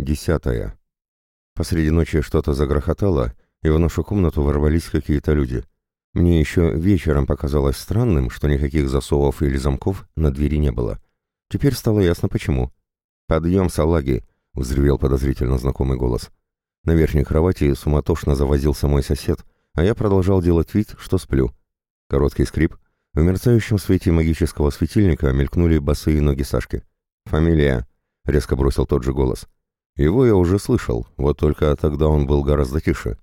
десятая. Посреди ночи что-то загрохотало, и в нашу комнату ворвались какие-то люди. Мне еще вечером показалось странным, что никаких засовов или замков на двери не было. Теперь стало ясно почему. «Подъем, салаги!» — взревел подозрительно знакомый голос. На верхней кровати суматошно завозился мой сосед, а я продолжал делать вид, что сплю. Короткий скрип. В мерцающем свете магического светильника мелькнули босые ноги Сашки. «Фамилия!» — резко бросил тот же голос. Его я уже слышал, вот только тогда он был гораздо тише.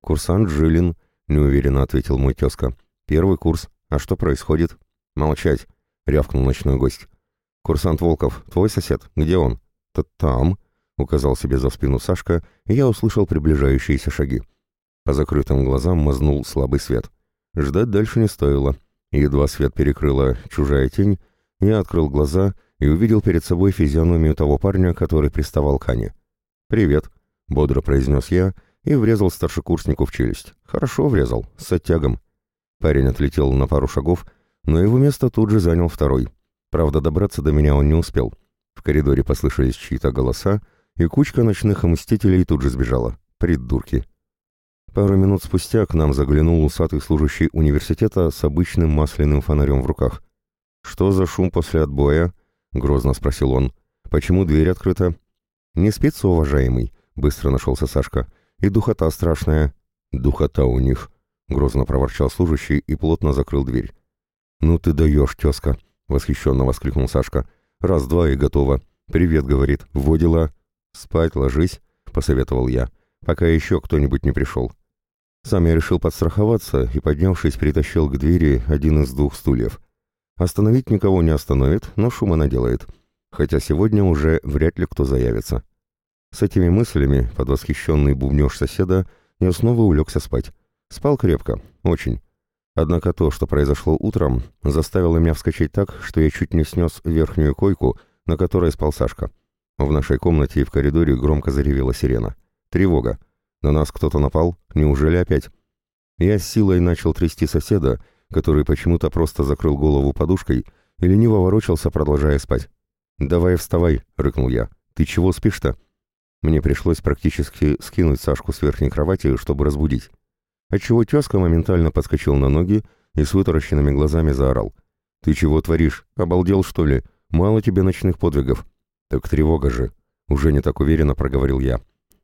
«Курсант Жилин», — неуверенно ответил мой тезка. «Первый курс. А что происходит?» «Молчать», — рявкнул ночной гость. «Курсант Волков, твой сосед, где он?» «Т «Там», — указал себе за спину Сашка, и я услышал приближающиеся шаги. По закрытым глазам мазнул слабый свет. Ждать дальше не стоило. Едва свет перекрыла чужая тень, я открыл глаза и увидел перед собой физиономию того парня, который приставал к Ане. «Привет», — бодро произнес я и врезал старшекурснику в челюсть. Хорошо врезал, с оттягом. Парень отлетел на пару шагов, но его место тут же занял второй. Правда, добраться до меня он не успел. В коридоре послышались чьи-то голоса, и кучка ночных мстителей тут же сбежала. Придурки. Пару минут спустя к нам заглянул усатый служащий университета с обычным масляным фонарем в руках. «Что за шум после отбоя?» — грозно спросил он. «Почему дверь открыта?» «Не спится, уважаемый», — быстро нашелся Сашка. «И духота страшная». «Духота у них», — грозно проворчал служащий и плотно закрыл дверь. «Ну ты даешь, тезка», — восхищенно воскликнул Сашка. «Раз-два и готово. Привет», — говорит. «Во дела». «Спать ложись», — посоветовал я, пока еще кто-нибудь не пришел. Сам я решил подстраховаться и, поднявшись, притащил к двери один из двух стульев. Остановить никого не остановит, но шума наделает. Хотя сегодня уже вряд ли кто заявится. С этими мыслями под восхищенный бубнеж соседа я снова улегся спать. Спал крепко, очень. Однако то, что произошло утром, заставило меня вскочить так, что я чуть не снес верхнюю койку, на которой спал Сашка. В нашей комнате и в коридоре громко заревела сирена. Тревога. На нас кто-то напал? Неужели опять? Я с силой начал трясти соседа, который почему-то просто закрыл голову подушкой и лениво ворочался, продолжая спать. «Давай вставай», — рыкнул я. «Ты чего спишь-то?» Мне пришлось практически скинуть Сашку с верхней кровати, чтобы разбудить. Отчего тезка моментально подскочил на ноги и с вытаращенными глазами заорал. «Ты чего творишь? Обалдел, что ли? Мало тебе ночных подвигов». «Так тревога же», — уже не так уверенно проговорил я.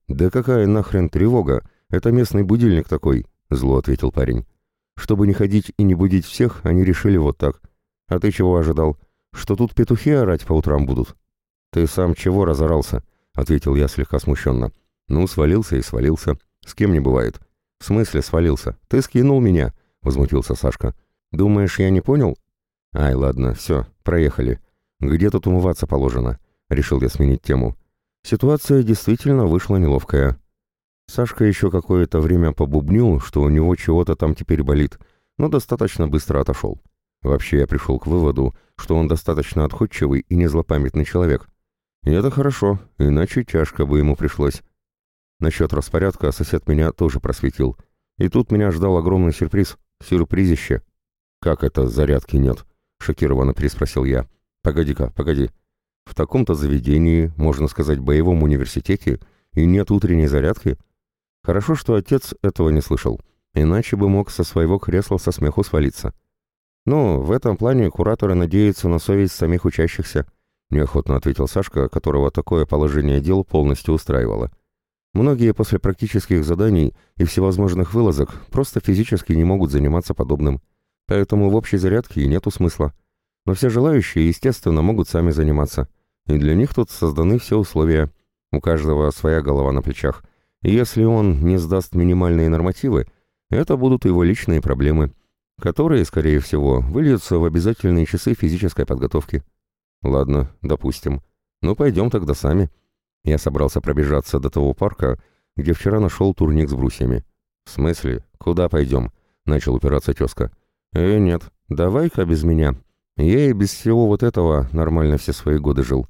«Да какая нахрен тревога? Это местный будильник такой», — зло ответил парень. «Чтобы не ходить и не будить всех, они решили вот так. А ты чего ожидал? Что тут петухи орать по утрам будут?» «Ты сам чего разорался?» — ответил я слегка смущенно. «Ну, свалился и свалился. С кем не бывает». «В смысле свалился? Ты скинул меня?» — возмутился Сашка. «Думаешь, я не понял?» «Ай, ладно, все, проехали. Где тут умываться положено?» — решил я сменить тему. Ситуация действительно вышла неловкая. Сашка еще какое-то время побубнил, что у него чего-то там теперь болит, но достаточно быстро отошел. Вообще я пришел к выводу, что он достаточно отходчивый и не злопамятный человек. И это хорошо, иначе тяжко бы ему пришлось. Насчет распорядка сосед меня тоже просветил. И тут меня ждал огромный сюрприз. Сюрпризище. «Как это зарядки нет?» — шокированно переспросил я. «Погоди-ка, погоди. В таком-то заведении, можно сказать, боевом университете, и нет утренней зарядки? Хорошо, что отец этого не слышал, иначе бы мог со своего кресла со смеху свалиться. Но в этом плане кураторы надеются на совесть самих учащихся, неохотно ответил Сашка, которого такое положение дел полностью устраивало. Многие после практических заданий и всевозможных вылазок просто физически не могут заниматься подобным, поэтому в общей зарядке и нету смысла. Но все желающие, естественно, могут сами заниматься. И для них тут созданы все условия. У каждого своя голова на плечах. Если он не сдаст минимальные нормативы, это будут его личные проблемы, которые, скорее всего, выльются в обязательные часы физической подготовки. Ладно, допустим. Ну, пойдем тогда сами. Я собрался пробежаться до того парка, где вчера нашел турник с брусьями. «В смысле? Куда пойдем?» — начал упираться тезка. «Э, нет, давай-ка без меня. Я и без всего вот этого нормально все свои годы жил.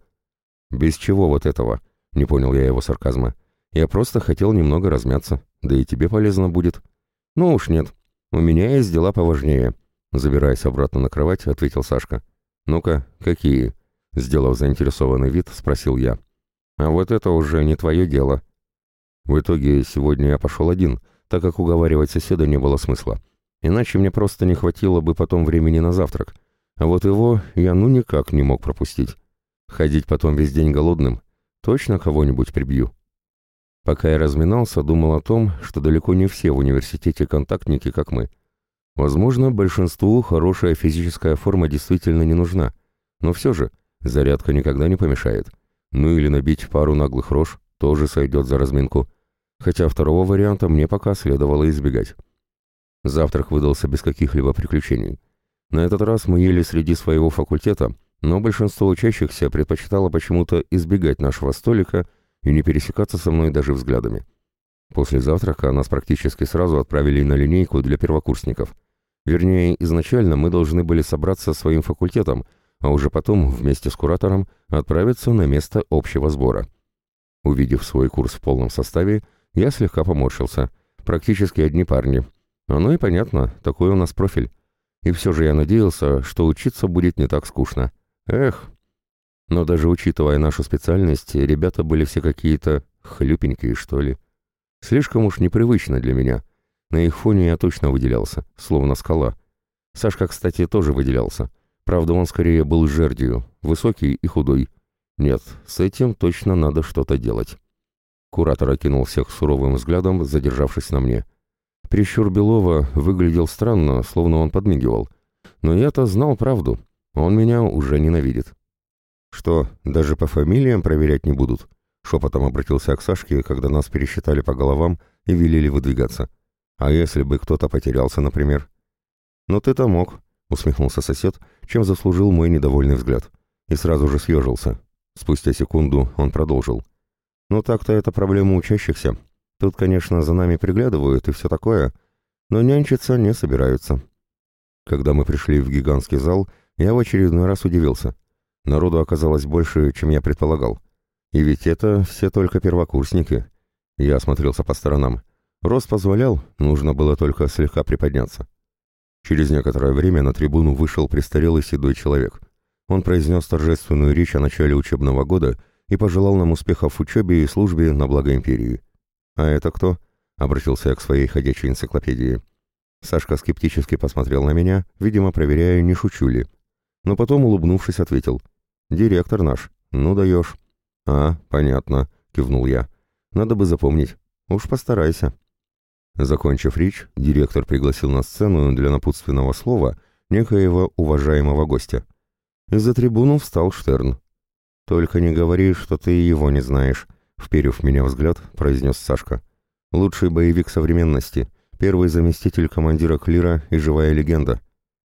«Без чего вот этого?» — не понял я его сарказма. «Я просто хотел немного размяться, да и тебе полезно будет». «Ну уж нет, у меня есть дела поважнее», — забираясь обратно на кровать, ответил Сашка. «Ну-ка, какие?» — сделав заинтересованный вид, спросил я. А вот это уже не твое дело. В итоге сегодня я пошел один, так как уговаривать соседа не было смысла. Иначе мне просто не хватило бы потом времени на завтрак. А вот его я ну никак не мог пропустить. Ходить потом весь день голодным. Точно кого-нибудь прибью. Пока я разминался, думал о том, что далеко не все в университете контактники, как мы. Возможно, большинству хорошая физическая форма действительно не нужна. Но все же, зарядка никогда не помешает. Ну или набить пару наглых рож тоже сойдет за разминку. Хотя второго варианта мне пока следовало избегать. Завтрак выдался без каких-либо приключений. На этот раз мы ели среди своего факультета, но большинство учащихся предпочитало почему-то избегать нашего столика и не пересекаться со мной даже взглядами. После завтрака нас практически сразу отправили на линейку для первокурсников. Вернее, изначально мы должны были собраться своим факультетом, а уже потом вместе с куратором отправиться на место общего сбора. Увидев свой курс в полном составе, я слегка поморщился. Практически одни парни. Оно и понятно, такой у нас профиль. И все же я надеялся, что учиться будет не так скучно. Эх! Но даже учитывая нашу специальность, ребята были все какие-то хлюпенькие, что ли. Слишком уж непривычно для меня. На их фоне я точно выделялся, словно скала. Сашка, кстати, тоже выделялся. Правда, он скорее был жердью, высокий и худой. Нет, с этим точно надо что-то делать. Куратор окинул всех суровым взглядом, задержавшись на мне. Прищур Белова выглядел странно, словно он подмигивал. Но я-то знал правду. Он меня уже ненавидит. «Что, даже по фамилиям проверять не будут?» Шепотом обратился к Сашке, когда нас пересчитали по головам и велели выдвигаться. «А если бы кто-то потерялся, например?» «Ну ты-то мог», — усмехнулся сосед, чем заслужил мой недовольный взгляд. И сразу же съежился. Спустя секунду он продолжил. «Ну так-то это проблема учащихся. Тут, конечно, за нами приглядывают и все такое, но нянчиться не собираются». Когда мы пришли в гигантский зал, я в очередной раз удивился. Народу оказалось больше, чем я предполагал. И ведь это все только первокурсники. Я осмотрелся по сторонам. Рост позволял, нужно было только слегка приподняться. Через некоторое время на трибуну вышел престарелый седой человек. Он произнес торжественную речь о начале учебного года и пожелал нам успехов в учебе и службе на благо империи. «А это кто?» — обратился я к своей ходячей энциклопедии. Сашка скептически посмотрел на меня, видимо, проверяя, не шучу ли. Но потом, улыбнувшись, ответил. «Директор наш. Ну даешь». «А, понятно», — кивнул я. «Надо бы запомнить. Уж постарайся». Закончив речь, директор пригласил на сцену для напутственного слова некоего уважаемого гостя. Из-за трибуну встал Штерн. «Только не говори, что ты его не знаешь», — вперев меня взгляд, произнес Сашка. «Лучший боевик современности, первый заместитель командира Клира и живая легенда».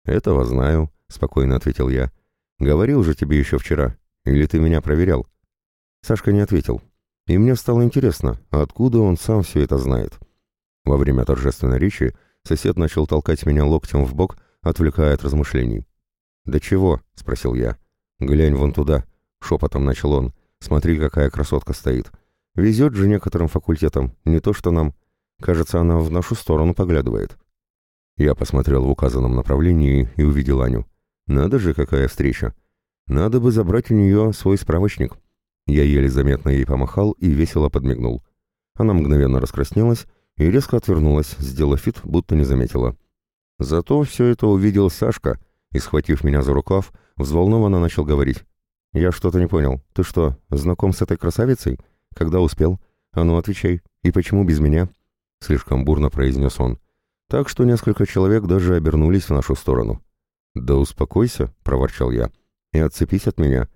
«Этого знаю», — спокойно ответил я. «Говорил же тебе еще вчера. Или ты меня проверял?» Сашка не ответил. И мне стало интересно, откуда он сам все это знает. Во время торжественной речи сосед начал толкать меня локтем в бок, отвлекая от размышлений. «Да чего?» — спросил я. «Глянь вон туда», — шепотом начал он. «Смотри, какая красотка стоит. Везет же некоторым факультетам, не то что нам. Кажется, она в нашу сторону поглядывает». Я посмотрел в указанном направлении и увидел Аню. «Надо же, какая встреча! Надо бы забрать у нее свой справочник». Я еле заметно ей помахал и весело подмигнул. Она мгновенно раскраснелась и резко отвернулась, сделав вид, будто не заметила. Зато все это увидел Сашка и, схватив меня за рукав, взволнованно начал говорить. «Я что-то не понял. Ты что, знаком с этой красавицей? Когда успел? А ну, отвечай. И почему без меня?» Слишком бурно произнес он. Так что несколько человек даже обернулись в нашу сторону. «Да успокойся», — проворчал я, — «и отцепись от меня.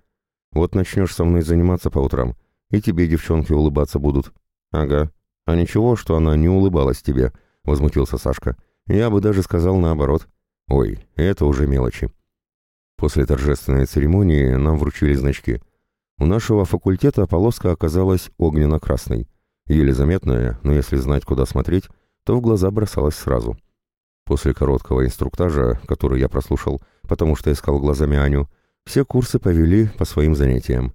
Вот начнешь со мной заниматься по утрам, и тебе девчонки улыбаться будут». «Ага, «А ничего, что она не улыбалась тебе», — возмутился Сашка. «Я бы даже сказал наоборот. Ой, это уже мелочи». После торжественной церемонии нам вручили значки. У нашего факультета полоска оказалась огненно-красной. Еле заметная, но если знать, куда смотреть, то в глаза бросалась сразу. После короткого инструктажа, который я прослушал, потому что искал глазами Аню, все курсы повели по своим занятиям.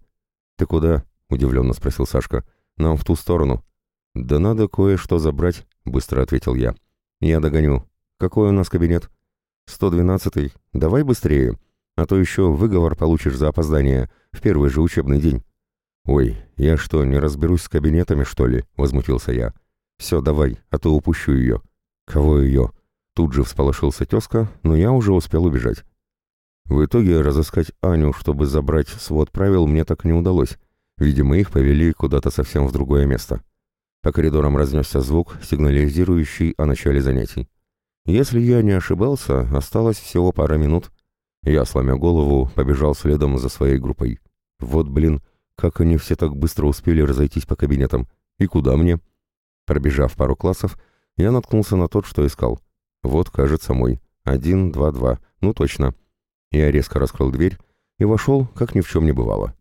«Ты куда?» — удивленно спросил Сашка. «Нам в ту сторону». «Да надо кое-что забрать», — быстро ответил я. «Я догоню. Какой у нас кабинет?» «Сто двенадцатый. Давай быстрее, а то еще выговор получишь за опоздание в первый же учебный день». «Ой, я что, не разберусь с кабинетами, что ли?» — возмутился я. «Все, давай, а то упущу ее». «Кого ее?» Тут же всполошился тезка, но я уже успел убежать. В итоге разыскать Аню, чтобы забрать свод правил, мне так не удалось. Видимо, их повели куда-то совсем в другое место. По коридорам разнесся звук, сигнализирующий о начале занятий. Если я не ошибался, осталось всего пара минут. Я, сломя голову, побежал следом за своей группой. Вот, блин, как они все так быстро успели разойтись по кабинетам. И куда мне? Пробежав пару классов, я наткнулся на тот, что искал. Вот, кажется, мой. Один, два, два. Ну, точно. Я резко раскрыл дверь и вошел, как ни в чем не бывало.